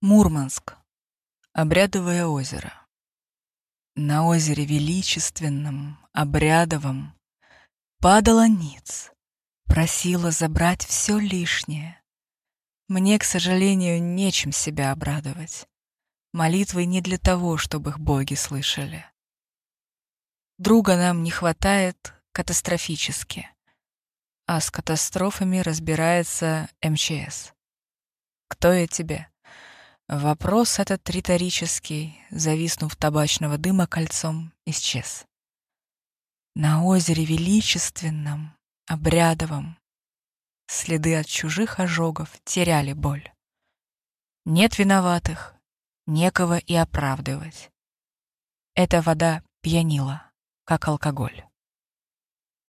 Мурманск. Обрядовое озеро. На озере величественном, обрядовом, Падала ниц, просила забрать все лишнее. Мне, к сожалению, нечем себя обрадовать. Молитвы не для того, чтобы их боги слышали. Друга нам не хватает катастрофически, а с катастрофами разбирается МЧС. Кто я тебе? Вопрос этот риторический, зависнув табачного дыма кольцом, исчез. На озере величественном, обрядовом, следы от чужих ожогов теряли боль. Нет виноватых, некого и оправдывать. Эта вода пьянила, как алкоголь.